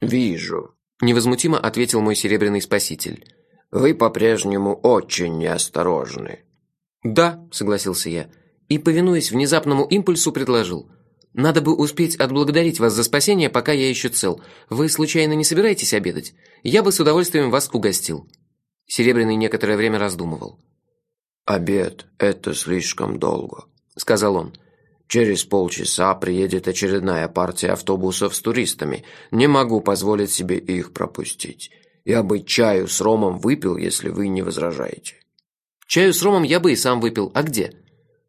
«Вижу», – невозмутимо ответил мой серебряный спаситель. «Вы по-прежнему очень неосторожны». «Да», – согласился я, и, повинуясь внезапному импульсу, предложил. «Надо бы успеть отблагодарить вас за спасение, пока я еще цел. Вы, случайно, не собираетесь обедать? Я бы с удовольствием вас угостил». Серебряный некоторое время раздумывал. «Обед – это слишком долго», – сказал он. «Через полчаса приедет очередная партия автобусов с туристами. Не могу позволить себе их пропустить. Я бы чаю с ромом выпил, если вы не возражаете». «Чаю с ромом я бы и сам выпил. А где?»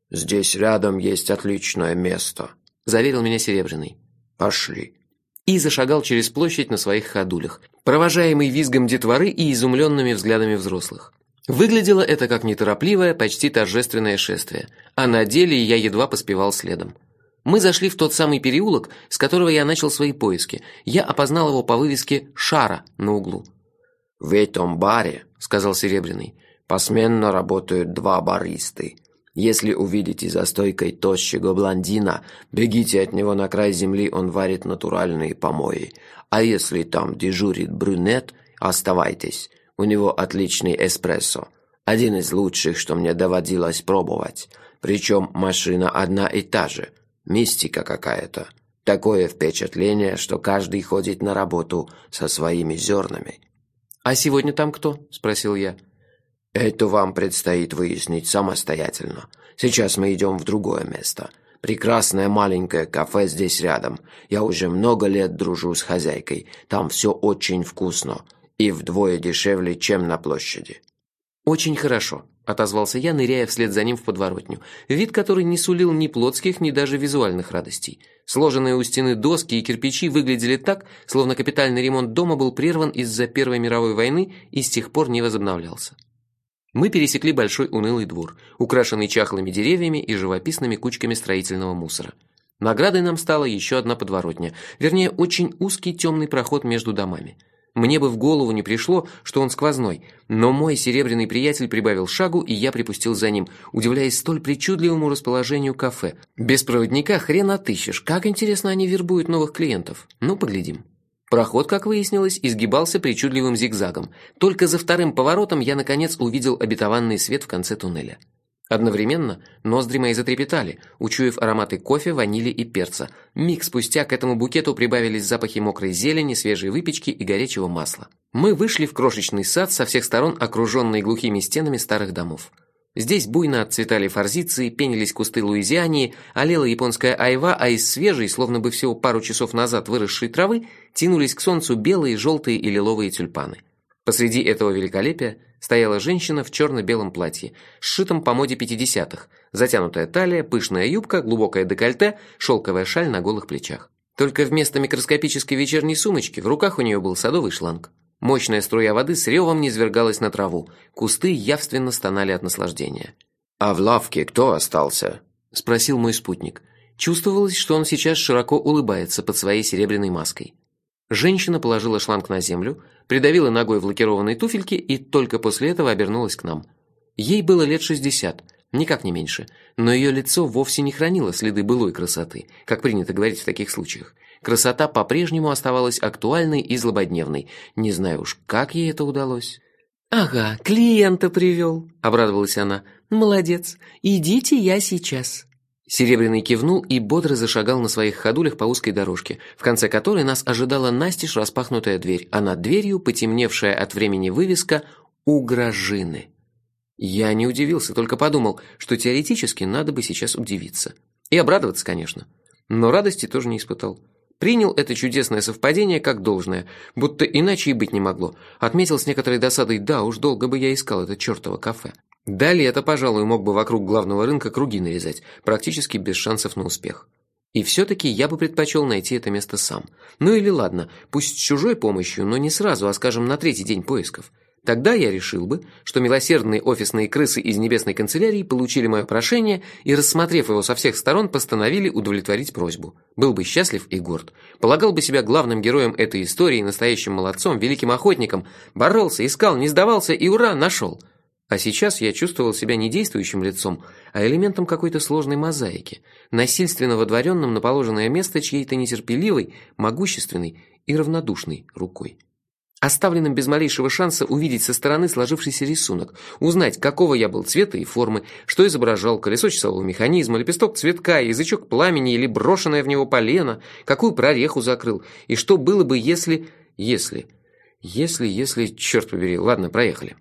«Здесь рядом есть отличное место», – заверил меня Серебряный. «Пошли». И зашагал через площадь на своих ходулях, провожаемый визгом детворы и изумленными взглядами взрослых. Выглядело это как неторопливое, почти торжественное шествие, а на деле я едва поспевал следом. Мы зашли в тот самый переулок, с которого я начал свои поиски. Я опознал его по вывеске «Шара» на углу. «В этом баре», — сказал Серебряный, — «посменно работают два баристы. Если увидите за стойкой тощего блондина, бегите от него на край земли, он варит натуральные помои. А если там дежурит брюнет, оставайтесь. У него отличный эспрессо. Один из лучших, что мне доводилось пробовать. Причем машина одна и та же. Мистика какая-то. Такое впечатление, что каждый ходит на работу со своими зернами. «А сегодня там кто?» – спросил я. «Это вам предстоит выяснить самостоятельно. Сейчас мы идем в другое место. Прекрасное маленькое кафе здесь рядом. Я уже много лет дружу с хозяйкой. Там все очень вкусно и вдвое дешевле, чем на площади». «Очень хорошо», – отозвался я, ныряя вслед за ним в подворотню, вид который не сулил ни плотских, ни даже визуальных радостей. Сложенные у стены доски и кирпичи выглядели так, словно капитальный ремонт дома был прерван из-за Первой мировой войны и с тех пор не возобновлялся. Мы пересекли большой унылый двор, украшенный чахлыми деревьями и живописными кучками строительного мусора. Наградой нам стала еще одна подворотня, вернее, очень узкий темный проход между домами. Мне бы в голову не пришло, что он сквозной, но мой серебряный приятель прибавил шагу, и я припустил за ним, удивляясь столь причудливому расположению кафе. Без проводника хрен отыщешь, как интересно они вербуют новых клиентов. Ну, поглядим. Проход, как выяснилось, изгибался причудливым зигзагом. Только за вторым поворотом я, наконец, увидел обетованный свет в конце туннеля. Одновременно ноздри мои затрепетали, учуяв ароматы кофе, ванили и перца. Миг спустя к этому букету прибавились запахи мокрой зелени, свежей выпечки и горячего масла. Мы вышли в крошечный сад, со всех сторон окруженный глухими стенами старых домов. Здесь буйно отцветали форзиции, пенились кусты луизиании, олела японская айва, а из свежей, словно бы всего пару часов назад выросшей травы, тянулись к солнцу белые, желтые и лиловые тюльпаны. Посреди этого великолепия стояла женщина в черно-белом платье, сшитом по моде 50-х, затянутая талия, пышная юбка, глубокое декольте, шелковая шаль на голых плечах. Только вместо микроскопической вечерней сумочки в руках у нее был садовый шланг. Мощная струя воды с ревом низвергалась на траву, кусты явственно стонали от наслаждения. «А в лавке кто остался?» – спросил мой спутник. Чувствовалось, что он сейчас широко улыбается под своей серебряной маской. Женщина положила шланг на землю, придавила ногой в лакированные туфельки и только после этого обернулась к нам. Ей было лет шестьдесят, никак не меньше, но ее лицо вовсе не хранило следы былой красоты, как принято говорить в таких случаях. Красота по-прежнему оставалась актуальной и злободневной. Не знаю уж, как ей это удалось. «Ага, клиента привел», — обрадовалась она. «Молодец. Идите я сейчас». Серебряный кивнул и бодро зашагал на своих ходулях по узкой дорожке, в конце которой нас ожидала настежь распахнутая дверь, а над дверью потемневшая от времени вывеска «Угрожины». Я не удивился, только подумал, что теоретически надо бы сейчас удивиться. И обрадоваться, конечно. Но радости тоже не испытал. Принял это чудесное совпадение как должное, будто иначе и быть не могло. Отметил с некоторой досадой, да, уж долго бы я искал это чертово кафе. Далее это, пожалуй, мог бы вокруг главного рынка круги нарезать, практически без шансов на успех. И все-таки я бы предпочел найти это место сам. Ну или ладно, пусть с чужой помощью, но не сразу, а скажем на третий день поисков. Тогда я решил бы, что милосердные офисные крысы из небесной канцелярии получили мое прошение и, рассмотрев его со всех сторон, постановили удовлетворить просьбу. Был бы счастлив и горд. Полагал бы себя главным героем этой истории, настоящим молодцом, великим охотником. Боролся, искал, не сдавался и, ура, нашел. А сейчас я чувствовал себя не действующим лицом, а элементом какой-то сложной мозаики, насильственно водворенным на положенное место чьей-то нетерпеливой, могущественной и равнодушной рукой. Оставленным без малейшего шанса увидеть со стороны сложившийся рисунок, узнать, какого я был цвета и формы, что изображал колесо часового механизма, лепесток цветка, язычок пламени или брошенное в него полено, какую прореху закрыл, и что было бы, если... если... если... если... черт побери, ладно, проехали.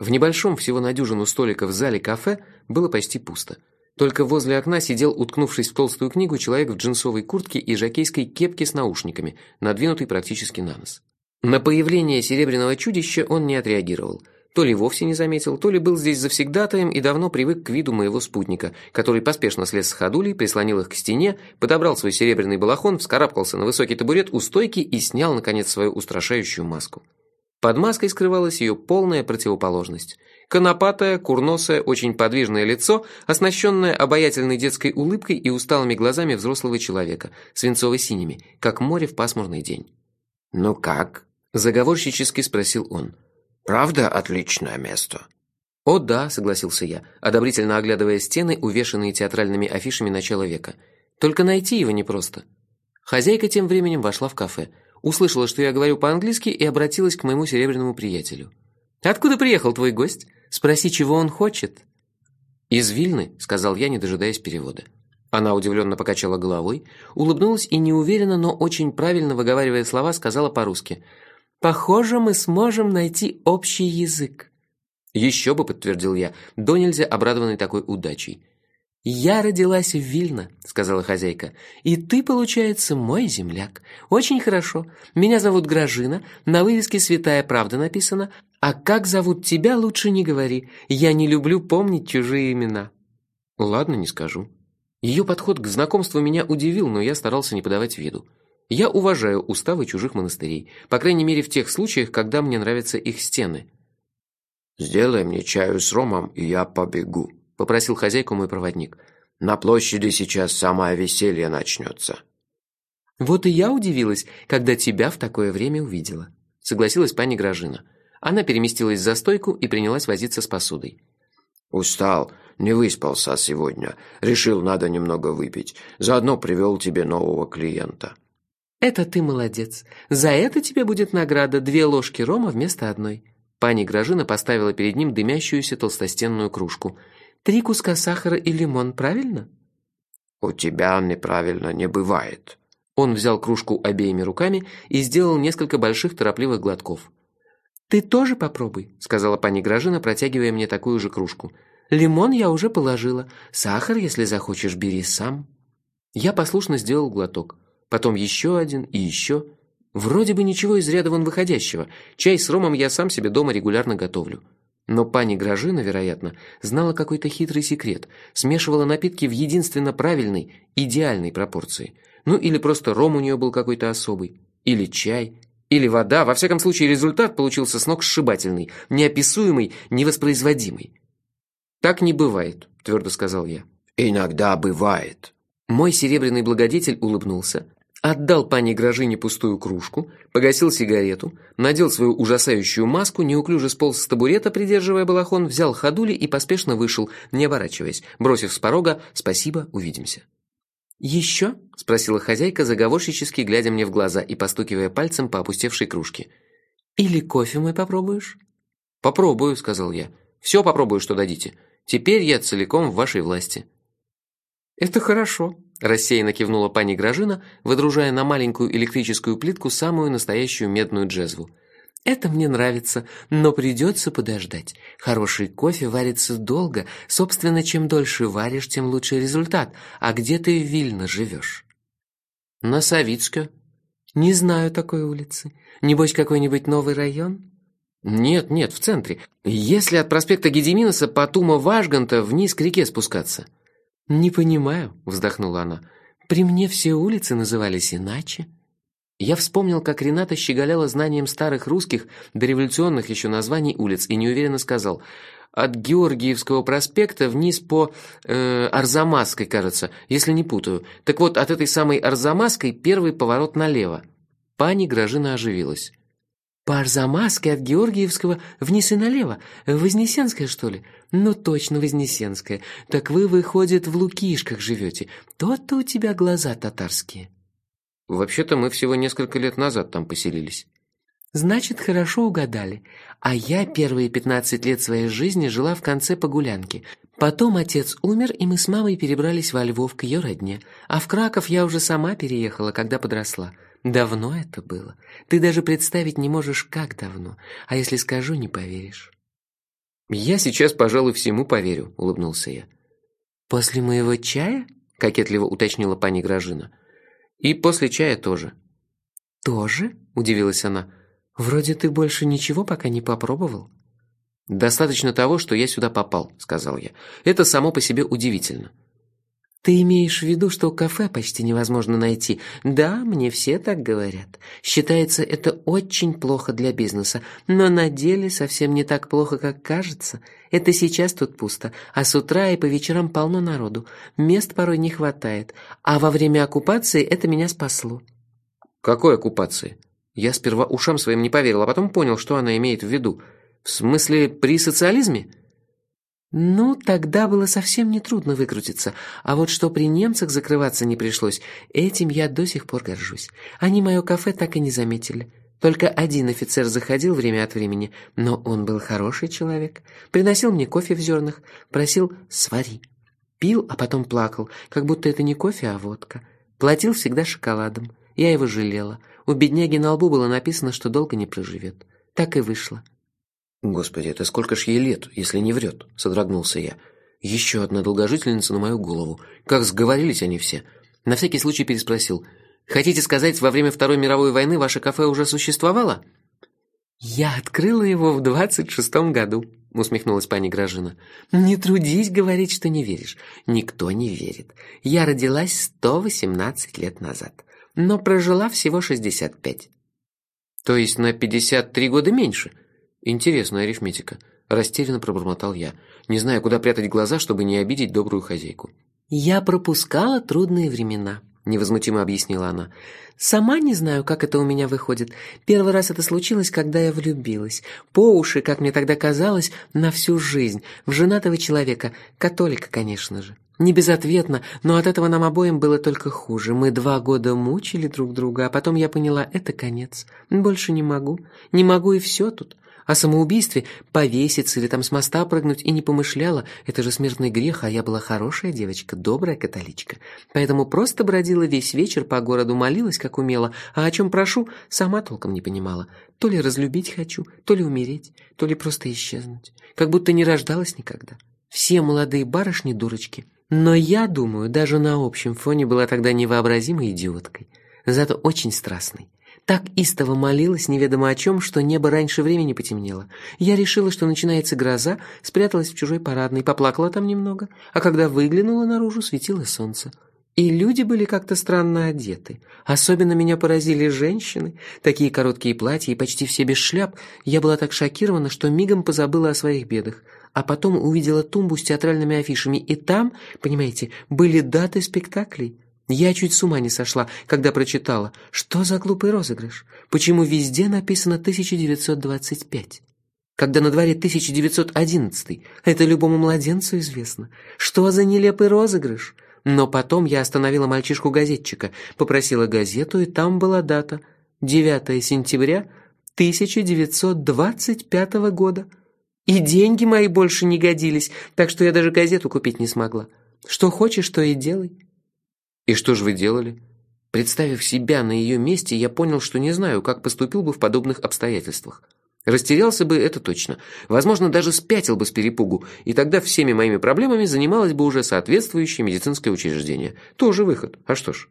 В небольшом, всего на дюжину столика в зале кафе было почти пусто. Только возле окна сидел, уткнувшись в толстую книгу, человек в джинсовой куртке и жакейской кепке с наушниками, надвинутый практически на нос. На появление серебряного чудища он не отреагировал. То ли вовсе не заметил, то ли был здесь завсегдатаем и давно привык к виду моего спутника, который поспешно слез с ходулей, прислонил их к стене, подобрал свой серебряный балахон, вскарабкался на высокий табурет у стойки и снял, наконец, свою устрашающую маску. Под маской скрывалась ее полная противоположность. Конопатое, курносое, очень подвижное лицо, оснащенное обаятельной детской улыбкой и усталыми глазами взрослого человека, свинцово-синими, как море в пасмурный день. «Ну как?» Заговорщически спросил он. «Правда отличное место?» «О да», — согласился я, одобрительно оглядывая стены, увешанные театральными афишами начала века. «Только найти его непросто». Хозяйка тем временем вошла в кафе, услышала, что я говорю по-английски и обратилась к моему серебряному приятелю. «Откуда приехал твой гость? Спроси, чего он хочет». «Из Вильны», — сказал я, не дожидаясь перевода. Она удивленно покачала головой, улыбнулась и неуверенно, но очень правильно выговаривая слова, сказала по-русски — Похоже, мы сможем найти общий язык. Еще бы, подтвердил я, до нельзя обрадованный такой удачей. «Я родилась в Вильно», — сказала хозяйка. «И ты, получается, мой земляк. Очень хорошо. Меня зовут Гражина, на вывеске «Святая правда» написано. А как зовут тебя, лучше не говори. Я не люблю помнить чужие имена». «Ладно, не скажу». Ее подход к знакомству меня удивил, но я старался не подавать виду. Я уважаю уставы чужих монастырей, по крайней мере в тех случаях, когда мне нравятся их стены. «Сделай мне чаю с ромом, и я побегу», — попросил хозяйку мой проводник. «На площади сейчас самое веселье начнется». «Вот и я удивилась, когда тебя в такое время увидела», — согласилась пани Гражина. Она переместилась за стойку и принялась возиться с посудой. «Устал, не выспался сегодня. Решил, надо немного выпить. Заодно привел тебе нового клиента». «Это ты молодец. За это тебе будет награда две ложки рома вместо одной». Пани Гражина поставила перед ним дымящуюся толстостенную кружку. «Три куска сахара и лимон, правильно?» «У тебя неправильно не бывает». Он взял кружку обеими руками и сделал несколько больших торопливых глотков. «Ты тоже попробуй», — сказала пани Гражина, протягивая мне такую же кружку. «Лимон я уже положила. Сахар, если захочешь, бери сам». Я послушно сделал глоток потом еще один и еще. Вроде бы ничего из ряда вон выходящего. Чай с ромом я сам себе дома регулярно готовлю. Но пани Гражина, вероятно, знала какой-то хитрый секрет, смешивала напитки в единственно правильной, идеальной пропорции. Ну или просто ром у нее был какой-то особый, или чай, или вода. Во всяком случае, результат получился с ног сшибательный, неописуемый, невоспроизводимый. «Так не бывает», — твердо сказал я. «Иногда бывает». Мой серебряный благодетель улыбнулся, Отдал пане Гражине пустую кружку, погасил сигарету, надел свою ужасающую маску, неуклюже сполз с табурета, придерживая балахон, взял ходули и поспешно вышел, не оборачиваясь, бросив с порога «Спасибо, увидимся». «Еще?» – спросила хозяйка, заговорщически глядя мне в глаза и постукивая пальцем по опустевшей кружке. «Или кофе мой попробуешь?» «Попробую», – сказал я. «Все попробую, что дадите. Теперь я целиком в вашей власти». «Это хорошо», Рассеянно кивнула пани Гражина, выдружая на маленькую электрическую плитку самую настоящую медную джезву. «Это мне нравится, но придется подождать. Хороший кофе варится долго. Собственно, чем дольше варишь, тем лучше результат. А где ты в Вильно живешь?» «На Савицке». «Не знаю такой улицы. Небось, какой-нибудь новый район?» «Нет, нет, в центре. Если от проспекта Гедеминоса по Тума-Важганта вниз к реке спускаться». «Не понимаю», — вздохнула она. «При мне все улицы назывались иначе». Я вспомнил, как Рената щеголяла знанием старых русских, дореволюционных еще названий улиц, и неуверенно сказал «От Георгиевского проспекта вниз по э, Арзамасской, кажется, если не путаю. Так вот, от этой самой Арзамасской первый поворот налево». Пани Гражина оживилась. По Арзамаске от Георгиевского вниз и налево. Вознесенская, что ли? Ну, точно Вознесенская. Так вы, выходит, в Лукишках живете. То-то у тебя глаза татарские. Вообще-то мы всего несколько лет назад там поселились. Значит, хорошо угадали. А я первые пятнадцать лет своей жизни жила в конце Погулянки. Потом отец умер, и мы с мамой перебрались во Львов к ее родне. А в Краков я уже сама переехала, когда подросла. Давно это было. Ты даже представить не можешь, как давно. А если скажу, не поверишь. Я сейчас, пожалуй, всему поверю, улыбнулся я. После моего чая? кокетливо уточнила пани Гражина. И после чая тоже. Тоже? удивилась она. Вроде ты больше ничего пока не попробовал. Достаточно того, что я сюда попал, сказал я. Это само по себе удивительно. Ты имеешь в виду, что кафе почти невозможно найти? Да, мне все так говорят. Считается, это очень плохо для бизнеса, но на деле совсем не так плохо, как кажется. Это сейчас тут пусто, а с утра и по вечерам полно народу. Мест порой не хватает, а во время оккупации это меня спасло. Какой оккупации? Я сперва ушам своим не поверил, а потом понял, что она имеет в виду. В смысле, при социализме? Ну, тогда было совсем нетрудно выкрутиться, а вот что при немцах закрываться не пришлось, этим я до сих пор горжусь. Они мое кафе так и не заметили. Только один офицер заходил время от времени, но он был хороший человек. Приносил мне кофе в зернах, просил «свари». Пил, а потом плакал, как будто это не кофе, а водка. Платил всегда шоколадом. Я его жалела. У бедняги на лбу было написано, что долго не проживет. Так и вышло. Господи, это сколько ж ей лет, если не врет? Содрогнулся я. Еще одна долгожительница на мою голову. Как сговорились они все. На всякий случай переспросил. Хотите сказать, во время Второй мировой войны ваше кафе уже существовало? Я открыла его в двадцать шестом году, усмехнулась пани Гражина. Не трудись говорить, что не веришь. Никто не верит. Я родилась сто восемнадцать лет назад но прожила всего 65. То есть на 53 года меньше. Интересная арифметика. Растерянно пробормотал я, не зная, куда прятать глаза, чтобы не обидеть добрую хозяйку. Я пропускала трудные времена, невозмутимо объяснила она. Сама не знаю, как это у меня выходит. Первый раз это случилось, когда я влюбилась. По уши, как мне тогда казалось, на всю жизнь. В женатого человека, католика, конечно же. Не безответно, но от этого нам обоим было только хуже. Мы два года мучили друг друга, а потом я поняла, это конец. Больше не могу. Не могу и все тут. О самоубийстве, повеситься или там с моста прыгнуть и не помышляла. Это же смертный грех, а я была хорошая девочка, добрая католичка. Поэтому просто бродила весь вечер по городу, молилась, как умела, а о чем прошу, сама толком не понимала. То ли разлюбить хочу, то ли умереть, то ли просто исчезнуть. Как будто не рождалась никогда. Все молодые барышни дурочки. Но я думаю, даже на общем фоне была тогда невообразимой идиоткой, зато очень страстной. Так истово молилась неведомо о чем, что небо раньше времени потемнело. Я решила, что начинается гроза, спряталась в чужой парадной, поплакала там немного, а когда выглянула наружу, светило солнце. И люди были как-то странно одеты. Особенно меня поразили женщины. Такие короткие платья и почти все без шляп. Я была так шокирована, что мигом позабыла о своих бедах а потом увидела тумбу с театральными афишами, и там, понимаете, были даты спектаклей. Я чуть с ума не сошла, когда прочитала. Что за глупый розыгрыш? Почему везде написано 1925? Когда на дворе 1911, это любому младенцу известно. Что за нелепый розыгрыш? Но потом я остановила мальчишку-газетчика, попросила газету, и там была дата. 9 сентября 1925 года. И деньги мои больше не годились, так что я даже газету купить не смогла. Что хочешь, то и делай. И что же вы делали? Представив себя на ее месте, я понял, что не знаю, как поступил бы в подобных обстоятельствах. Растерялся бы, это точно. Возможно, даже спятил бы с перепугу, и тогда всеми моими проблемами занималось бы уже соответствующее медицинское учреждение. Тоже выход. А что ж?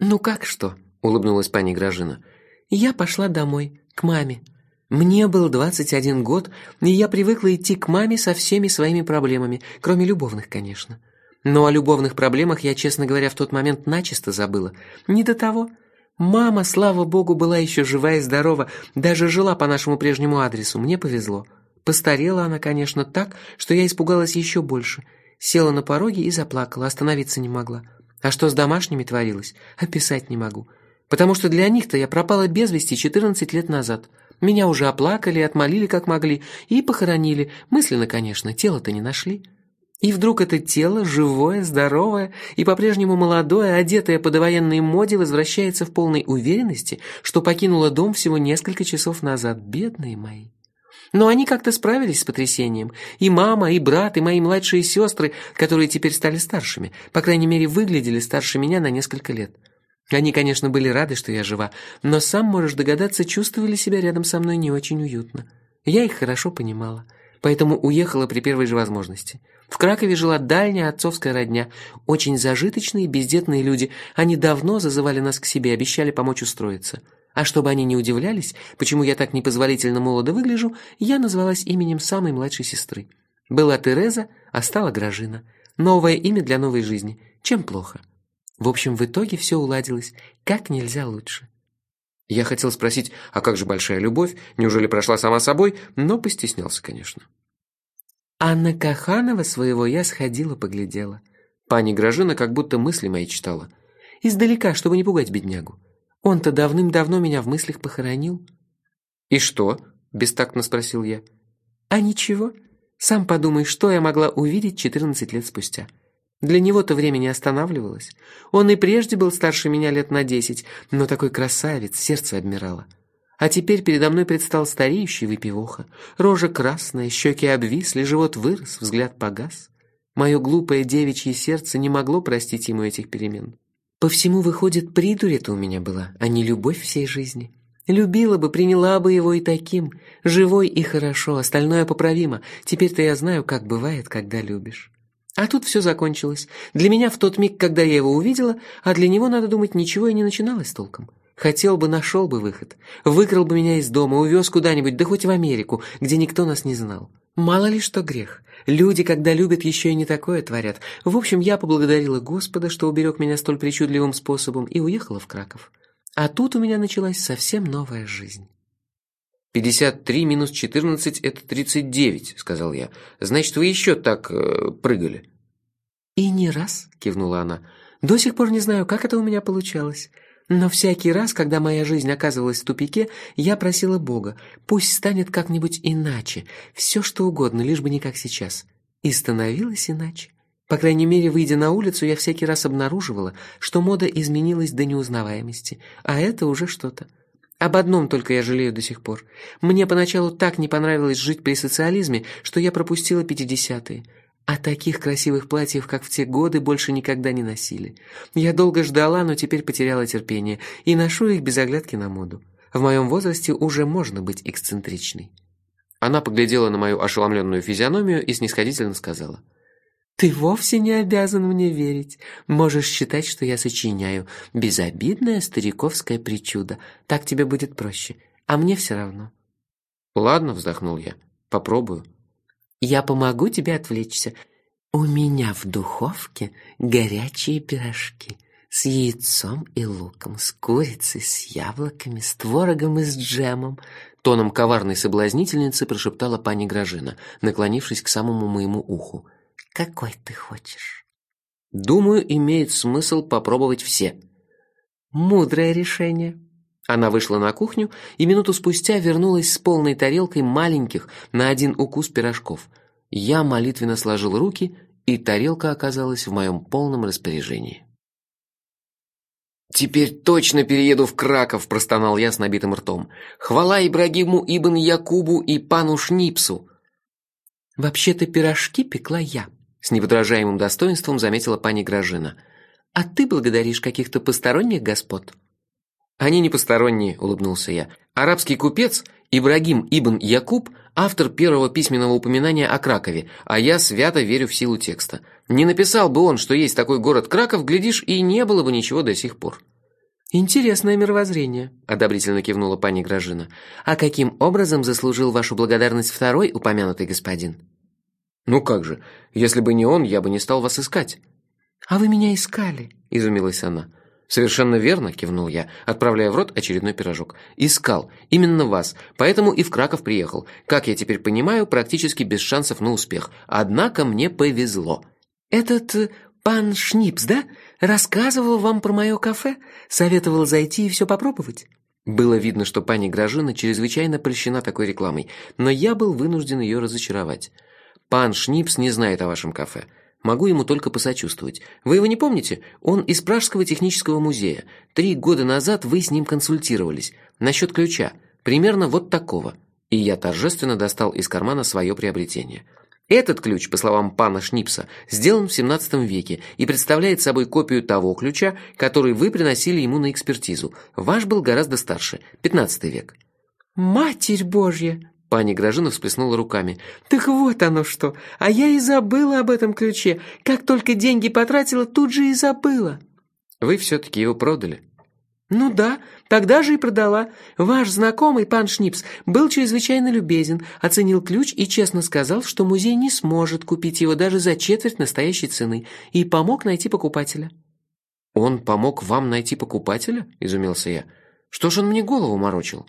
Ну как что? улыбнулась пани Гражина. Я пошла домой, к маме. Мне был 21 год, и я привыкла идти к маме со всеми своими проблемами, кроме любовных, конечно. Но о любовных проблемах я, честно говоря, в тот момент начисто забыла. Не до того. Мама, слава богу, была еще жива и здорова, даже жила по нашему прежнему адресу, мне повезло. Постарела она, конечно, так, что я испугалась еще больше. Села на пороге и заплакала, остановиться не могла. А что с домашними творилось, описать не могу. Потому что для них-то я пропала без вести 14 лет назад – Меня уже оплакали, отмолили как могли и похоронили. Мысленно, конечно, тело-то не нашли. И вдруг это тело, живое, здоровое и по-прежнему молодое, одетое по довоенной моде, возвращается в полной уверенности, что покинуло дом всего несколько часов назад. Бедные мои. Но они как-то справились с потрясением. И мама, и брат, и мои младшие сестры, которые теперь стали старшими, по крайней мере, выглядели старше меня на несколько лет. Они, конечно, были рады, что я жива, но сам можешь догадаться, чувствовали себя рядом со мной не очень уютно. Я их хорошо понимала, поэтому уехала при первой же возможности. В Кракове жила дальняя отцовская родня, очень зажиточные, бездетные люди. Они давно зазывали нас к себе, обещали помочь устроиться. А чтобы они не удивлялись, почему я так непозволительно молодо выгляжу, я назвалась именем самой младшей сестры. Была Тереза, а стала Гражина. Новое имя для новой жизни. Чем плохо? В общем, в итоге все уладилось как нельзя лучше. Я хотел спросить, а как же большая любовь? Неужели прошла сама собой? Но постеснялся, конечно. А на Каханова своего я сходила, поглядела. Пани Гражина как будто мысли мои читала. Издалека, чтобы не пугать беднягу. Он-то давным-давно меня в мыслях похоронил. «И что?» – бестактно спросил я. «А ничего. Сам подумай, что я могла увидеть четырнадцать лет спустя. Для него-то время не останавливалось. Он и прежде был старше меня лет на десять, но такой красавец, сердце обмирало. А теперь передо мной предстал стареющий выпивоха. Рожа красная, щеки обвисли, живот вырос, взгляд погас. Мое глупое девичье сердце не могло простить ему этих перемен. По всему, выходит, придурь это у меня была, а не любовь всей жизни. Любила бы, приняла бы его и таким. Живой и хорошо, остальное поправимо. Теперь-то я знаю, как бывает, когда любишь. А тут все закончилось. Для меня в тот миг, когда я его увидела, а для него, надо думать, ничего и не начиналось толком. Хотел бы, нашел бы выход. Выкрал бы меня из дома, увез куда-нибудь, да хоть в Америку, где никто нас не знал. Мало ли что грех. Люди, когда любят, еще и не такое творят. В общем, я поблагодарила Господа, что уберег меня столь причудливым способом, и уехала в Краков. А тут у меня началась совсем новая жизнь. «Пятьдесят три минус четырнадцать – это тридцать девять», – сказал я. «Значит, вы еще так э, прыгали?» «И не раз», – кивнула она. «До сих пор не знаю, как это у меня получалось. Но всякий раз, когда моя жизнь оказывалась в тупике, я просила Бога, пусть станет как-нибудь иначе, все что угодно, лишь бы не как сейчас. И становилось иначе. По крайней мере, выйдя на улицу, я всякий раз обнаруживала, что мода изменилась до неузнаваемости, а это уже что-то. Об одном только я жалею до сих пор. Мне поначалу так не понравилось жить при социализме, что я пропустила пятидесятые. А таких красивых платьев, как в те годы, больше никогда не носили. Я долго ждала, но теперь потеряла терпение и ношу их без оглядки на моду. В моем возрасте уже можно быть эксцентричной. Она поглядела на мою ошеломленную физиономию и снисходительно сказала. «Ты вовсе не обязан мне верить. Можешь считать, что я сочиняю. Безобидная стариковская причуда. Так тебе будет проще. А мне все равно». «Ладно», — вздохнул я. «Попробую». Я помогу тебе отвлечься. У меня в духовке горячие пирожки с яйцом и луком, с курицей, с яблоками, с творогом и с джемом. Тоном коварной соблазнительницы прошептала пани Гражина, наклонившись к самому моему уху. «Какой ты хочешь?» «Думаю, имеет смысл попробовать все». «Мудрое решение», она вышла на кухню и минуту спустя вернулась с полной тарелкой маленьких на один укус пирожков. Я молитвенно сложил руки, и тарелка оказалась в моем полном распоряжении. «Теперь точно перееду в Краков», – простонал я с набитым ртом. «Хвала Ибрагиму Ибн Якубу и пану Шнипсу!» «Вообще-то пирожки пекла я», – с неподражаемым достоинством заметила пани Гражина. «А ты благодаришь каких-то посторонних господ?» «Они не посторонние», – улыбнулся я. «Арабский купец Ибрагим Ибн Якуб – автор первого письменного упоминания о Кракове, а я свято верю в силу текста. Не написал бы он, что есть такой город Краков, глядишь, и не было бы ничего до сих пор». «Интересное мировоззрение», – одобрительно кивнула пани Гражина. «А каким образом заслужил вашу благодарность второй упомянутый господин?» «Ну как же, если бы не он, я бы не стал вас искать». «А вы меня искали», – изумилась она. «Совершенно верно», – кивнул я, отправляя в рот очередной пирожок. «Искал. Именно вас. Поэтому и в Краков приехал. Как я теперь понимаю, практически без шансов на успех. Однако мне повезло». «Этот э, пан Шнипс, да? Рассказывал вам про мое кафе? Советовал зайти и все попробовать?» Было видно, что пани Гражина чрезвычайно прельщена такой рекламой, но я был вынужден ее разочаровать. Пан Шнипс не знает о вашем кафе. Могу ему только посочувствовать. Вы его не помните? Он из Пражского технического музея. Три года назад вы с ним консультировались. Насчет ключа. Примерно вот такого. И я торжественно достал из кармана свое приобретение. Этот ключ, по словам пана Шнипса, сделан в 17 веке и представляет собой копию того ключа, который вы приносили ему на экспертизу. Ваш был гораздо старше, 15 век. «Матерь Божья!» Пани Гражина всплеснула руками. «Так вот оно что! А я и забыла об этом ключе. Как только деньги потратила, тут же и забыла». «Вы все-таки его продали?» «Ну да, тогда же и продала. Ваш знакомый, пан Шнипс, был чрезвычайно любезен, оценил ключ и честно сказал, что музей не сможет купить его даже за четверть настоящей цены, и помог найти покупателя». «Он помог вам найти покупателя?» – изумился я. «Что ж он мне голову морочил?»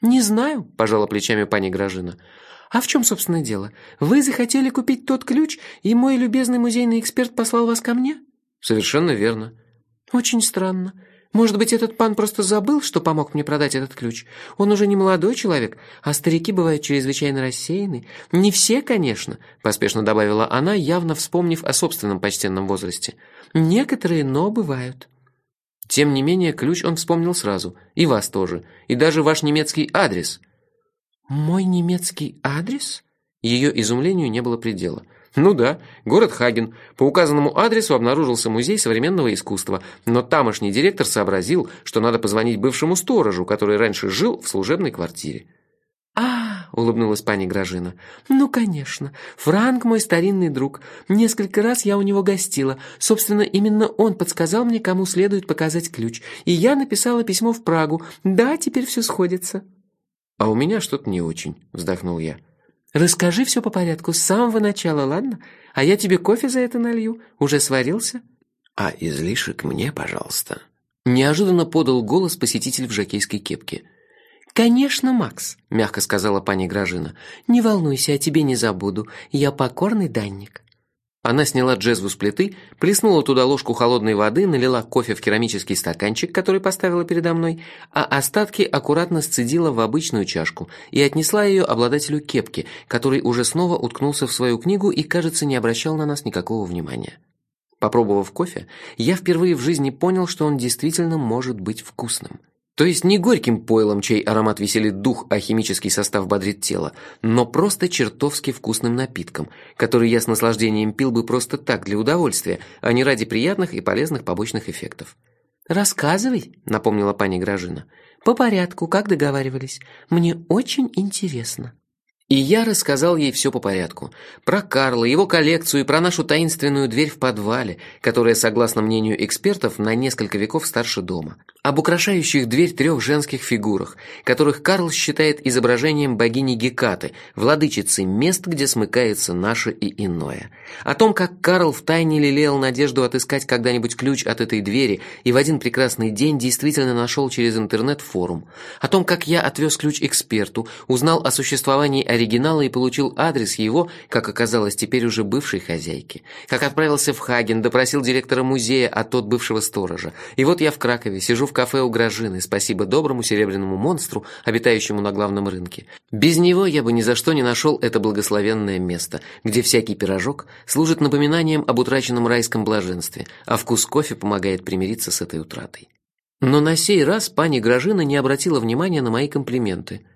«Не знаю», – пожала плечами пани Гражина. «А в чем, собственно, дело? Вы захотели купить тот ключ, и мой любезный музейный эксперт послал вас ко мне?» «Совершенно верно». «Очень странно. Может быть, этот пан просто забыл, что помог мне продать этот ключ? Он уже не молодой человек, а старики бывают чрезвычайно рассеяны. Не все, конечно», – поспешно добавила она, явно вспомнив о собственном почтенном возрасте. «Некоторые, но бывают». Тем не менее, ключ он вспомнил сразу. И вас тоже. И даже ваш немецкий адрес. «Мой немецкий адрес?» Ее изумлению не было предела. Ну да, город Хаген. По указанному адресу обнаружился музей современного искусства, но тамошний директор сообразил, что надо позвонить бывшему сторожу, который раньше жил в служебной квартире. «А, — улыбнулась пани Гражина, — ну, конечно, Франк мой старинный друг. Несколько раз я у него гостила. Собственно, именно он подсказал мне, кому следует показать ключ. И я написала письмо в Прагу. Да, теперь все сходится». «А у меня что-то не очень», — вздохнул я. «Расскажи все по порядку, с самого начала, ладно? А я тебе кофе за это налью. Уже сварился?» «А излишек мне, пожалуйста». Неожиданно подал голос посетитель в жакейской кепке — «Конечно, Макс», — мягко сказала пани Гражина. «Не волнуйся, о тебе не забуду. Я покорный данник». Она сняла джезву с плиты, плеснула туда ложку холодной воды, налила кофе в керамический стаканчик, который поставила передо мной, а остатки аккуратно сцедила в обычную чашку и отнесла ее обладателю кепки, который уже снова уткнулся в свою книгу и, кажется, не обращал на нас никакого внимания. Попробовав кофе, я впервые в жизни понял, что он действительно может быть вкусным. То есть не горьким пойлом, чей аромат веселит дух, а химический состав бодрит тело, но просто чертовски вкусным напитком, который я с наслаждением пил бы просто так, для удовольствия, а не ради приятных и полезных побочных эффектов. «Рассказывай», — напомнила пани Гражина. «По порядку, как договаривались. Мне очень интересно». И я рассказал ей все по порядку. Про Карла, его коллекцию и про нашу таинственную дверь в подвале, которая, согласно мнению экспертов, на несколько веков старше дома. Об украшающих дверь трех женских фигурах, которых Карл считает изображением богини Гекаты, владычицы мест, где смыкается наше и иное. О том, как Карл втайне лелеял надежду отыскать когда-нибудь ключ от этой двери и в один прекрасный день действительно нашел через интернет форум. О том, как я отвез ключ эксперту, узнал о существовании оригинала и получил адрес его, как оказалось, теперь уже бывшей хозяйки. Как отправился в Хаген, допросил директора музея, а тот бывшего сторожа. И вот я в Кракове, сижу в кафе у Гражины, спасибо доброму серебряному монстру, обитающему на главном рынке. Без него я бы ни за что не нашел это благословенное место, где всякий пирожок служит напоминанием об утраченном райском блаженстве, а вкус кофе помогает примириться с этой утратой. Но на сей раз пани Гражина не обратила внимания на мои комплименты –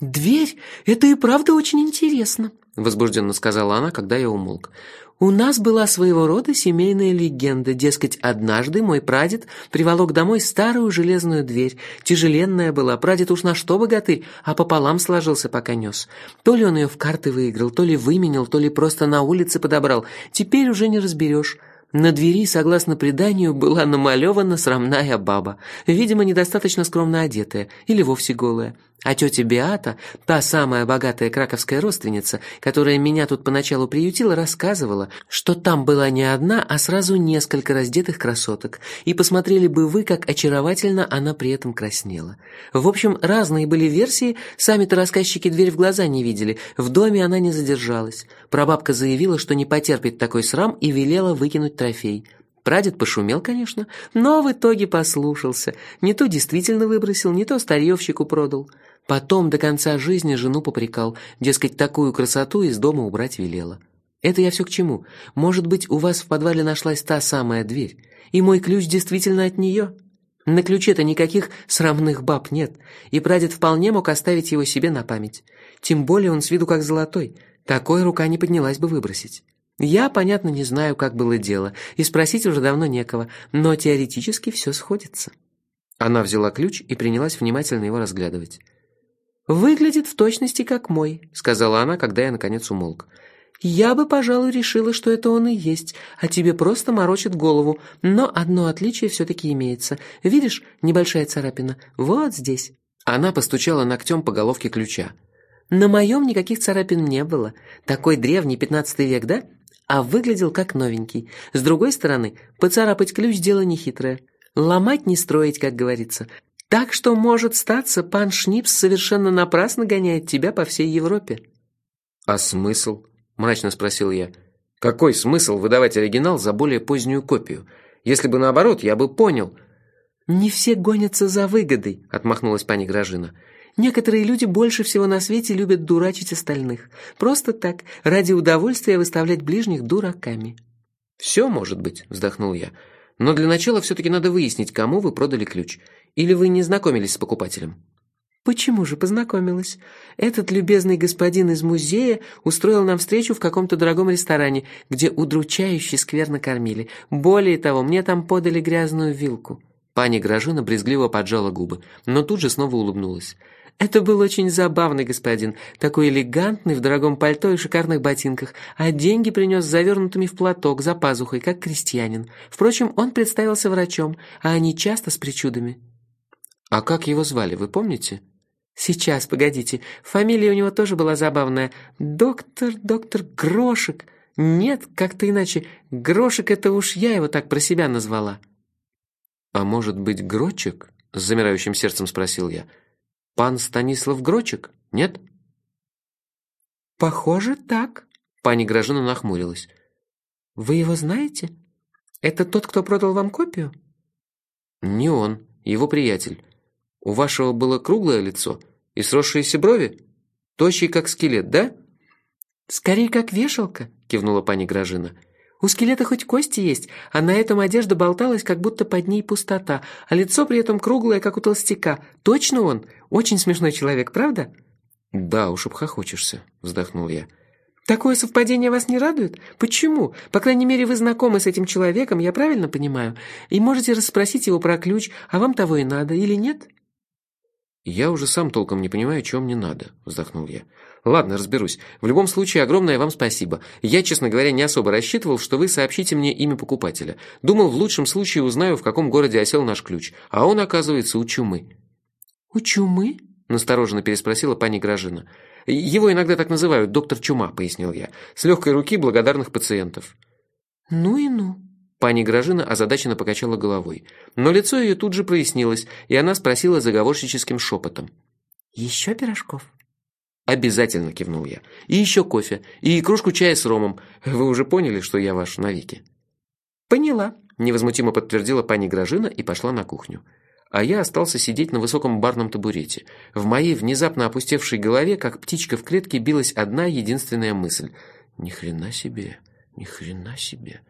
«Дверь? Это и правда очень интересно», — возбужденно сказала она, когда я умолк. «У нас была своего рода семейная легенда, дескать, однажды мой прадед приволок домой старую железную дверь. Тяжеленная была, прадед уж на что богатырь, а пополам сложился, пока нес. То ли он ее в карты выиграл, то ли выменял, то ли просто на улице подобрал. Теперь уже не разберешь». На двери, согласно преданию, была намалевана срамная баба, видимо, недостаточно скромно одетая или вовсе голая. А тетя Беата, та самая богатая краковская родственница, которая меня тут поначалу приютила, рассказывала, что там была не одна, а сразу несколько раздетых красоток, и посмотрели бы вы, как очаровательно она при этом краснела. В общем, разные были версии, сами-то рассказчики дверь в глаза не видели, в доме она не задержалась. Прабабка заявила, что не потерпит такой срам и велела выкинуть трофей. Прадед пошумел, конечно, но в итоге послушался. Не то действительно выбросил, не то старьевщику продал. Потом до конца жизни жену попрекал, дескать, такую красоту из дома убрать велела. Это я все к чему? Может быть, у вас в подвале нашлась та самая дверь, и мой ключ действительно от нее? На ключе-то никаких срамных баб нет, и прадед вполне мог оставить его себе на память. Тем более он с виду как золотой, такой рука не поднялась бы выбросить. Я, понятно, не знаю, как было дело, и спросить уже давно некого, но теоретически все сходится. Она взяла ключ и принялась внимательно его разглядывать. «Выглядит в точности как мой», — сказала она, когда я наконец умолк. «Я бы, пожалуй, решила, что это он и есть, а тебе просто морочит голову. Но одно отличие все-таки имеется. Видишь, небольшая царапина? Вот здесь». Она постучала ногтем по головке ключа. «На моем никаких царапин не было. Такой древний пятнадцатый век, да? А выглядел как новенький. С другой стороны, поцарапать ключ – дело нехитрое. Ломать не строить, как говорится. Так что, может статься, пан Шнипс совершенно напрасно гоняет тебя по всей Европе. «А смысл?» – мрачно спросил я. «Какой смысл выдавать оригинал за более позднюю копию? Если бы наоборот, я бы понял». «Не все гонятся за выгодой», – отмахнулась пани Гражина. Некоторые люди больше всего на свете любят дурачить остальных. Просто так, ради удовольствия выставлять ближних дураками. «Все может быть», – вздохнул я. «Но для начала все-таки надо выяснить, кому вы продали ключ. Или вы не знакомились с покупателем?» «Почему же познакомилась? Этот любезный господин из музея устроил нам встречу в каком-то дорогом ресторане, где удручающе скверно кормили. Более того, мне там подали грязную вилку». Пани Гражина брезгливо поджала губы, но тут же снова улыбнулась. Это был очень забавный господин, такой элегантный, в дорогом пальто и шикарных ботинках, а деньги принес завернутыми в платок, за пазухой, как крестьянин. Впрочем, он представился врачом, а они часто с причудами. А как его звали, вы помните? Сейчас, погодите. Фамилия у него тоже была забавная. Доктор, доктор Грошек. Нет, как-то иначе. Грошек — это уж я его так про себя назвала. А может быть, Грочек? С замирающим сердцем спросил я. — Пан Станислав Грочек, нет? Похоже, так. Пани Гражина нахмурилась. Вы его знаете? Это тот, кто продал вам копию? Не он, его приятель. У вашего было круглое лицо и сросшиеся брови? Тощий, как скелет, да? Скорее, как вешалка, кивнула пани Гражина. У скелета хоть кости есть, а на этом одежда болталась, как будто под ней пустота, а лицо при этом круглое, как у толстяка. Точно он? Очень смешной человек, правда?» «Да уж, обхохочешься», — вздохнул я. «Такое совпадение вас не радует? Почему? По крайней мере, вы знакомы с этим человеком, я правильно понимаю? И можете расспросить его про ключ, а вам того и надо, или нет?» «Я уже сам толком не понимаю, чем мне надо», — вздохнул я. Ладно, разберусь. В любом случае, огромное вам спасибо. Я, честно говоря, не особо рассчитывал, что вы сообщите мне имя покупателя. Думал, в лучшем случае узнаю, в каком городе осел наш ключ. А он, оказывается, у чумы». «У чумы?» – настороженно переспросила пани Гражина. «Его иногда так называют, доктор Чума», – пояснил я. «С легкой руки благодарных пациентов». «Ну и ну». Пани Гражина озадаченно покачала головой. Но лицо ее тут же прояснилось, и она спросила заговорщическим шепотом. «Еще пирожков?» «Обязательно», – кивнул я. «И еще кофе, и кружку чая с ромом. Вы уже поняли, что я ваш навеки?» «Поняла», – невозмутимо подтвердила пани Гражина и пошла на кухню. А я остался сидеть на высоком барном табурете. В моей внезапно опустевшей голове, как птичка в клетке, билась одна единственная мысль. «Ни хрена себе, ни хрена себе,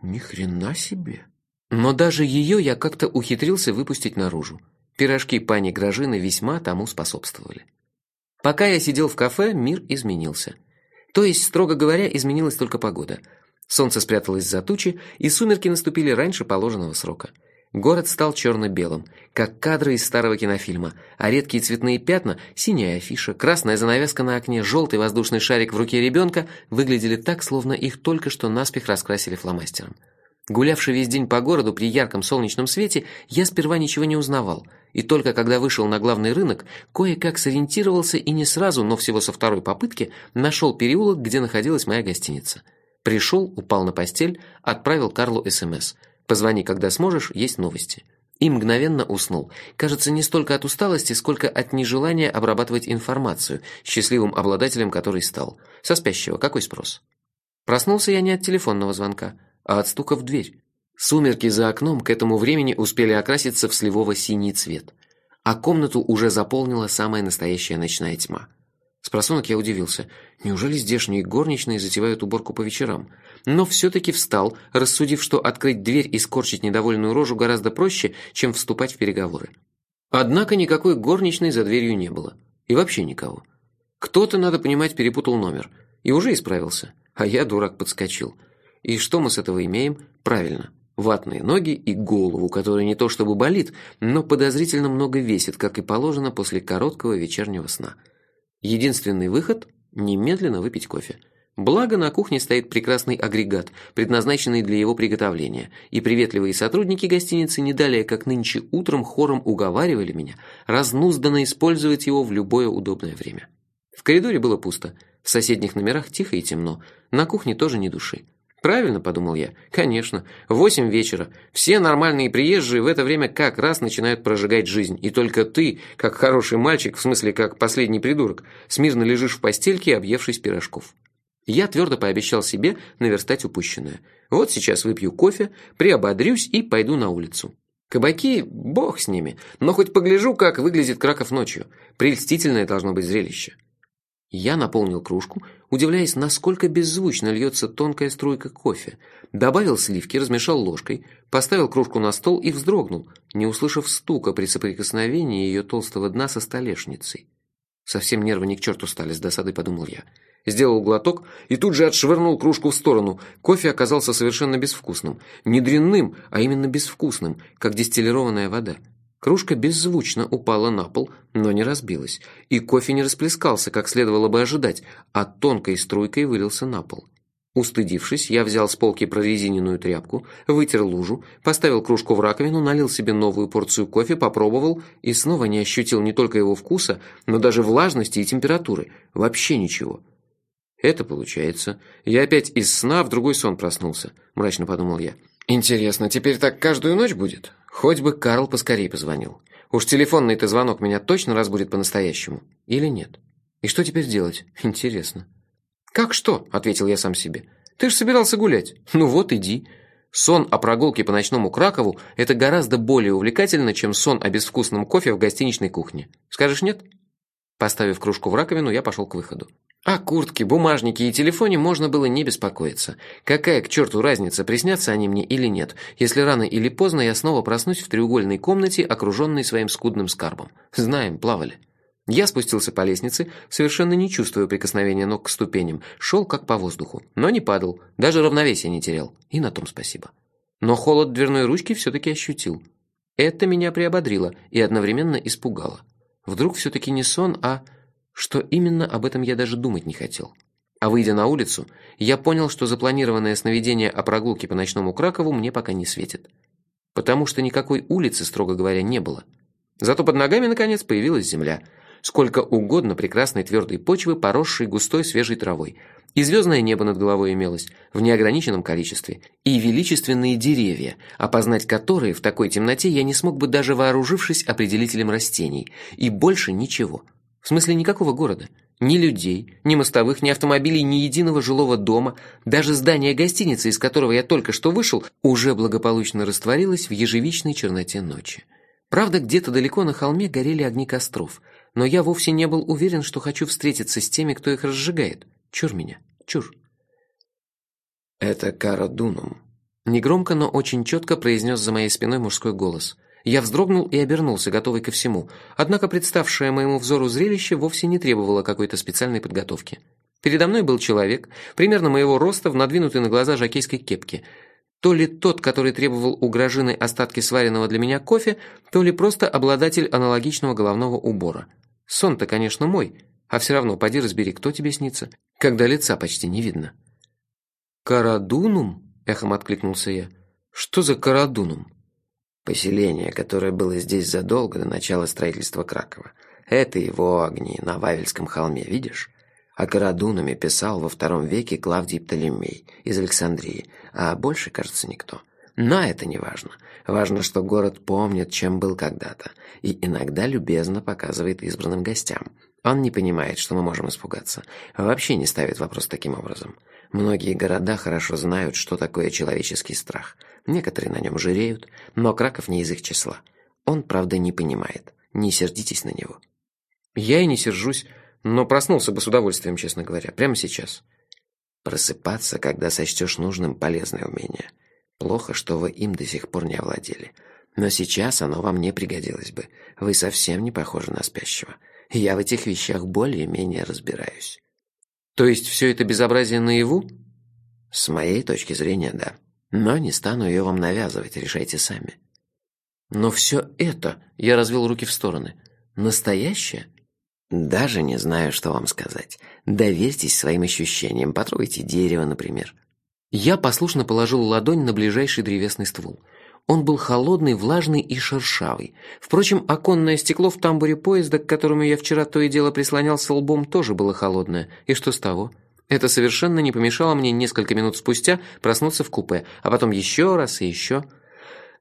ни хрена себе». Но даже ее я как-то ухитрился выпустить наружу. Пирожки пани Гражины весьма тому способствовали. Пока я сидел в кафе, мир изменился. То есть, строго говоря, изменилась только погода. Солнце спряталось за тучи, и сумерки наступили раньше положенного срока. Город стал черно-белым, как кадры из старого кинофильма, а редкие цветные пятна, синяя афиша, красная занавеска на окне, желтый воздушный шарик в руке ребенка выглядели так, словно их только что наспех раскрасили фломастером. Гулявший весь день по городу при ярком солнечном свете, я сперва ничего не узнавал, и только когда вышел на главный рынок, кое-как сориентировался и не сразу, но всего со второй попытки, нашел переулок, где находилась моя гостиница. Пришел, упал на постель, отправил Карлу СМС. «Позвони, когда сможешь, есть новости». И мгновенно уснул. Кажется, не столько от усталости, сколько от нежелания обрабатывать информацию, счастливым обладателем которой стал. Со спящего какой спрос? Проснулся я не от телефонного звонка, а от стука в дверь. Сумерки за окном к этому времени успели окраситься в сливово-синий цвет, а комнату уже заполнила самая настоящая ночная тьма. С просонок я удивился. Неужели здешние горничные затевают уборку по вечерам? Но все-таки встал, рассудив, что открыть дверь и скорчить недовольную рожу гораздо проще, чем вступать в переговоры. Однако никакой горничной за дверью не было. И вообще никого. Кто-то, надо понимать, перепутал номер. И уже исправился. А я, дурак, подскочил. И что мы с этого имеем? Правильно. Ватные ноги и голову, которая не то чтобы болит, но подозрительно много весит, как и положено после короткого вечернего сна. Единственный выход – немедленно выпить кофе. Благо, на кухне стоит прекрасный агрегат, предназначенный для его приготовления, и приветливые сотрудники гостиницы не далее, как нынче утром хором уговаривали меня разнузданно использовать его в любое удобное время. В коридоре было пусто, в соседних номерах тихо и темно, на кухне тоже ни души. Правильно, подумал я. Конечно, восемь вечера. Все нормальные приезжие в это время как раз начинают прожигать жизнь. И только ты, как хороший мальчик, в смысле как последний придурок, смирно лежишь в постельке, объевшись пирожков. Я твердо пообещал себе наверстать упущенное. Вот сейчас выпью кофе, приободрюсь и пойду на улицу. Кабаки, бог с ними, но хоть погляжу, как выглядит Краков ночью. Прельстительное должно быть зрелище. Я наполнил кружку, удивляясь, насколько беззвучно льется тонкая струйка кофе. Добавил сливки, размешал ложкой, поставил кружку на стол и вздрогнул, не услышав стука при соприкосновении ее толстого дна со столешницей. Совсем нервы ни к черту стали, с досадой подумал я. Сделал глоток и тут же отшвырнул кружку в сторону. Кофе оказался совершенно безвкусным. Не дрянным, а именно безвкусным, как дистиллированная вода. Кружка беззвучно упала на пол, но не разбилась, и кофе не расплескался, как следовало бы ожидать, а тонкой струйкой вылился на пол. Устыдившись, я взял с полки прорезиненную тряпку, вытер лужу, поставил кружку в раковину, налил себе новую порцию кофе, попробовал и снова не ощутил не только его вкуса, но даже влажности и температуры. Вообще ничего. Это получается. Я опять из сна в другой сон проснулся, мрачно подумал я. Интересно, теперь так каждую ночь будет? Хоть бы Карл поскорее позвонил. Уж телефонный-то звонок меня точно разбудит по-настоящему. Или нет? И что теперь делать? Интересно. «Как что?» – ответил я сам себе. «Ты же собирался гулять. Ну вот, иди». Сон о прогулке по ночному Кракову – это гораздо более увлекательно, чем сон о безвкусном кофе в гостиничной кухне. Скажешь нет? Поставив кружку в раковину, я пошел к выходу. О куртке, бумажнике и телефоне можно было не беспокоиться. Какая к черту разница, приснятся они мне или нет, если рано или поздно я снова проснусь в треугольной комнате, окруженной своим скудным скарбом. Знаем, плавали. Я спустился по лестнице, совершенно не чувствуя прикосновения ног к ступеням, шел как по воздуху, но не падал, даже равновесия не терял, и на том спасибо. Но холод дверной ручки все-таки ощутил. Это меня приободрило и одновременно испугало. Вдруг все-таки не сон, а... Что именно, об этом я даже думать не хотел. А выйдя на улицу, я понял, что запланированное сновидение о прогулке по ночному Кракову мне пока не светит. Потому что никакой улицы, строго говоря, не было. Зато под ногами, наконец, появилась земля. Сколько угодно прекрасной твердой почвы, поросшей густой свежей травой. И звездное небо над головой имелось, в неограниченном количестве. И величественные деревья, опознать которые в такой темноте я не смог бы даже вооружившись определителем растений. И больше ничего. В смысле никакого города. Ни людей, ни мостовых, ни автомобилей, ни единого жилого дома. Даже здание гостиницы, из которого я только что вышел, уже благополучно растворилось в ежевичной черноте ночи. Правда, где-то далеко на холме горели огни костров, но я вовсе не был уверен, что хочу встретиться с теми, кто их разжигает. Чур меня, чур. «Это Кара Дунум», — негромко, но очень четко произнес за моей спиной мужской голос — я вздрогнул и обернулся, готовый ко всему, однако представшее моему взору зрелище вовсе не требовало какой-то специальной подготовки. Передо мной был человек, примерно моего роста, в надвинутой на глаза жакейской кепке. То ли тот, который требовал у Грожины остатки сваренного для меня кофе, то ли просто обладатель аналогичного головного убора. Сон-то, конечно, мой, а все равно поди разбери, кто тебе снится, когда лица почти не видно. «Карадунум?» – эхом откликнулся я. «Что за Карадунум?» Поселение, которое было здесь задолго до начала строительства Кракова. Это его огни на Вавельском холме, видишь? О Карадунами писал во втором веке Клавдий Птолемей из Александрии, а больше, кажется, никто. Но это не важно. Важно, что город помнит, чем был когда-то, и иногда любезно показывает избранным гостям. Он не понимает, что мы можем испугаться. Вообще не ставит вопрос таким образом. Многие города хорошо знают, что такое человеческий страх. Некоторые на нем жиреют, но Краков не из их числа. Он, правда, не понимает. Не сердитесь на него. Я и не сержусь, но проснулся бы с удовольствием, честно говоря, прямо сейчас. Просыпаться, когда сочтешь нужным полезное умение. Плохо, что вы им до сих пор не овладели. Но сейчас оно вам не пригодилось бы. Вы совсем не похожи на спящего. Я в этих вещах более-менее разбираюсь. То есть все это безобразие наяву? С моей точки зрения, да. Но не стану ее вам навязывать, решайте сами. Но все это, я развел руки в стороны, настоящее? Даже не знаю, что вам сказать. Доверьтесь своим ощущениям, потрогайте дерево, например. Я послушно положил ладонь на ближайший древесный ствол. Он был холодный, влажный и шершавый. Впрочем, оконное стекло в тамбуре поезда, к которому я вчера то и дело прислонялся лбом, тоже было холодное. И что с того? Это совершенно не помешало мне несколько минут спустя проснуться в купе, а потом еще раз и еще.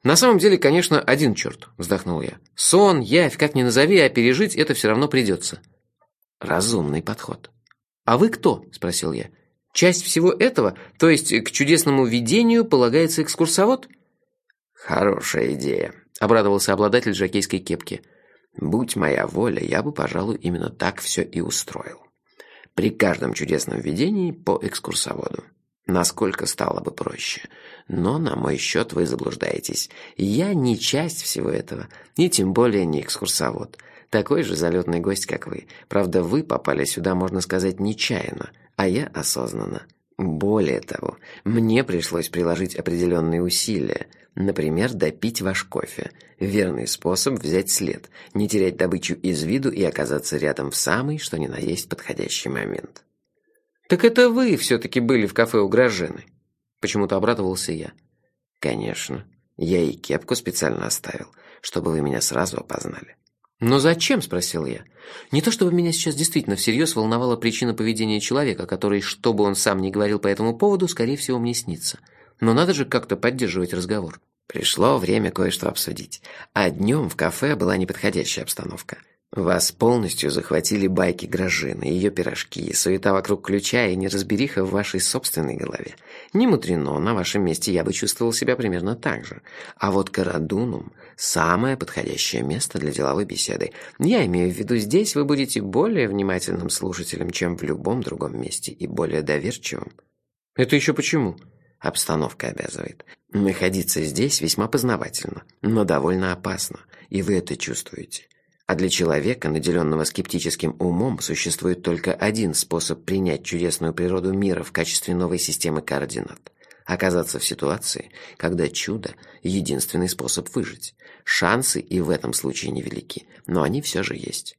На самом деле, конечно, один черт, вздохнул я. Сон, явь, как ни назови, а пережить это все равно придется. Разумный подход. А вы кто? спросил я. Часть всего этого, то есть к чудесному видению полагается экскурсовод? Хорошая идея, обрадовался обладатель жакейской кепки. Будь моя воля, я бы, пожалуй, именно так все и устроил. При каждом чудесном видении по экскурсоводу. Насколько стало бы проще. Но на мой счет вы заблуждаетесь. Я не часть всего этого, и тем более не экскурсовод. Такой же залетный гость, как вы. Правда, вы попали сюда, можно сказать, нечаянно, а я осознанно. Более того, мне пришлось приложить определенные усилия – Например, допить ваш кофе. Верный способ взять след, не терять добычу из виду и оказаться рядом в самый, что ни на есть, подходящий момент. «Так это вы все-таки были в кафе у Грожены?» Почему-то обрадовался я. «Конечно. Я и кепку специально оставил, чтобы вы меня сразу опознали». «Но зачем?» – спросил я. Не то чтобы меня сейчас действительно всерьез волновала причина поведения человека, который, что бы он сам ни говорил по этому поводу, скорее всего, мне снится. Но надо же как-то поддерживать разговор. Пришло время кое-что обсудить. А днем в кафе была неподходящая обстановка. Вас полностью захватили байки Грожины, ее пирожки, суета вокруг ключа и неразбериха в вашей собственной голове. Не мудрено, на вашем месте я бы чувствовал себя примерно так же. А вот Карадунум – самое подходящее место для деловой беседы. Я имею в виду, здесь вы будете более внимательным слушателем, чем в любом другом месте, и более доверчивым. Это еще почему? Обстановка обязывает. Находиться здесь весьма познавательно, но довольно опасно, и вы это чувствуете. А для человека, наделенного скептическим умом, существует только один способ принять чудесную природу мира в качестве новой системы координат. Оказаться в ситуации, когда чудо – единственный способ выжить. Шансы и в этом случае невелики, но они все же есть.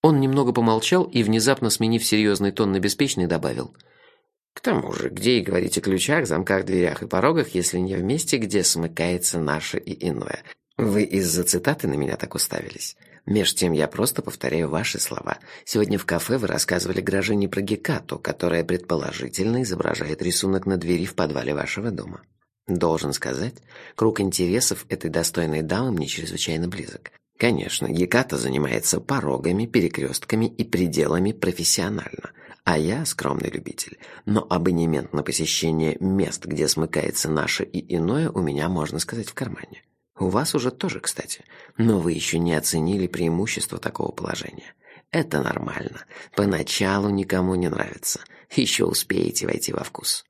Он немного помолчал и, внезапно сменив серьезный тон на беспечный, добавил – к тому же, где и говорить о ключах, замках, дверях и порогах, если не в месте, где смыкается наше и иное? Вы из-за цитаты на меня так уставились? Меж тем я просто повторяю ваши слова. Сегодня в кафе вы рассказывали Гражине про Гекату, которая предположительно изображает рисунок на двери в подвале вашего дома. Должен сказать, круг интересов этой достойной дамы мне чрезвычайно близок. Конечно, Геката занимается порогами, перекрестками и пределами профессионально – а я скромный любитель, но абонемент на посещение мест, где смыкается наше и иное, у меня, можно сказать, в кармане. У вас уже тоже, кстати. Но вы еще не оценили преимущество такого положения. Это нормально. Поначалу никому не нравится. Еще успеете войти во вкус.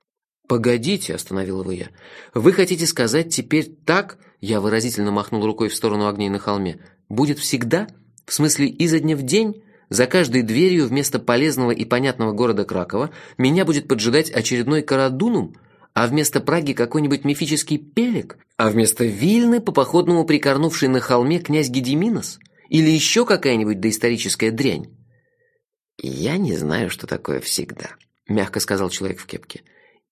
«Погодите», — остановил его я. «Вы хотите сказать теперь так?» Я выразительно махнул рукой в сторону огней на холме. «Будет всегда? В смысле, изо дня в день?» За каждой дверью вместо полезного и понятного города Кракова меня будет поджидать очередной Карадунум, а вместо Праги какой-нибудь мифический Пелек, а вместо Вильны по походному прикорнувший на холме князь Гедиминос или еще какая-нибудь доисторическая дрянь. «Я не знаю, что такое всегда», — мягко сказал человек в кепке.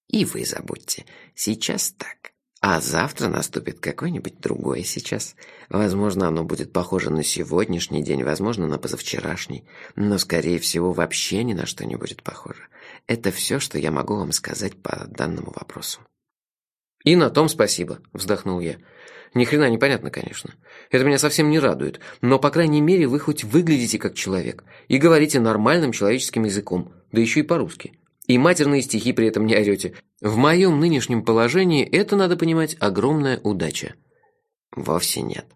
«И вы забудьте. Сейчас так. А завтра наступит какой-нибудь другой сейчас. Возможно, оно будет похоже на сегодняшний день, возможно, на позавчерашний, но, скорее всего, вообще ни на что не будет похоже. Это все, что я могу вам сказать по данному вопросу. «И на том спасибо», – вздохнул я. «Ни хрена непонятно, конечно. Это меня совсем не радует, но, по крайней мере, вы хоть выглядите как человек и говорите нормальным человеческим языком, да еще и по-русски. И матерные стихи при этом не орете. В моем нынешнем положении это, надо понимать, огромная удача». «Вовсе нет.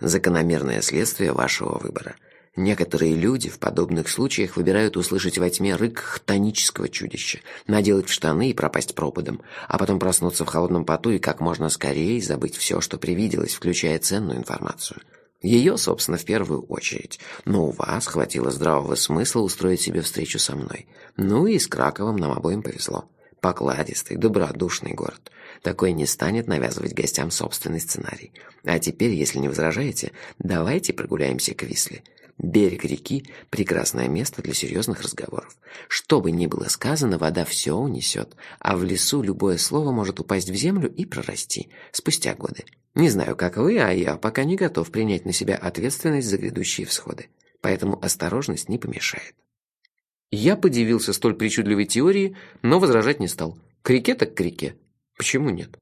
Закономерное следствие вашего выбора. Некоторые люди в подобных случаях выбирают услышать во тьме рык хтонического чудища, наделать в штаны и пропасть пропадом, а потом проснуться в холодном поту и как можно скорее забыть все, что привиделось, включая ценную информацию. Ее, собственно, в первую очередь. Но у вас хватило здравого смысла устроить себе встречу со мной. Ну и с Краковом нам обоим повезло. Покладистый, добродушный город. Такой не станет навязывать гостям собственный сценарий. А теперь, если не возражаете, давайте прогуляемся к Висле. Берег реки – прекрасное место для серьезных разговоров. Что бы ни было сказано, вода все унесет, а в лесу любое слово может упасть в землю и прорасти спустя годы. Не знаю, как вы, а я пока не готов принять на себя ответственность за грядущие всходы. Поэтому осторожность не помешает. Я подивился столь причудливой теории, но возражать не стал. К реке так к реке. Почему нет?